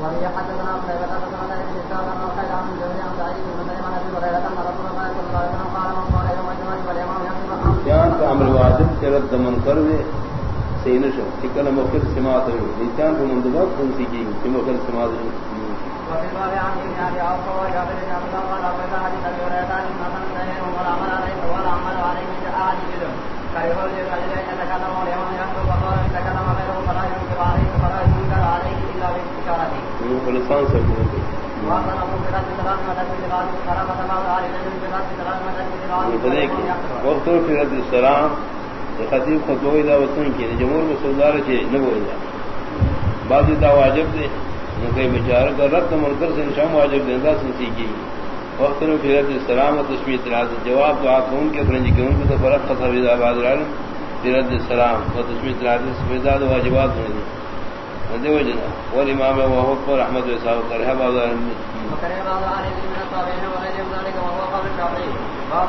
وهي کا عمل واجب کے رد منکر میں سینش ٹکل مخر سماعت ہے نشان کو مندوبہ کون سی کی مخر سماعت ہے بن غالب وقت فی السلام خطیب خود خطبہ ادا وطن کی جمہور میں سردار کے نبو ادا بعض ادا واجب دے نکے بچار کا رد منکر سے نشام واجب دے دا سنسی کی۔ وقت فی رد السلام و تشمیع اطلاعات جواب دعا کو ان کے فرنجی کے ان کو تو فرق خطر ادا بعض العالم فی السلام و تشمیع اطلاعات سفیداد واجبات ہونے دی ودي جنا والامام وهو قول احمد وساو قال هذا وكره بعض اهل العلم من التابعين وغيرهم ذلك وهو قول الشافعي باب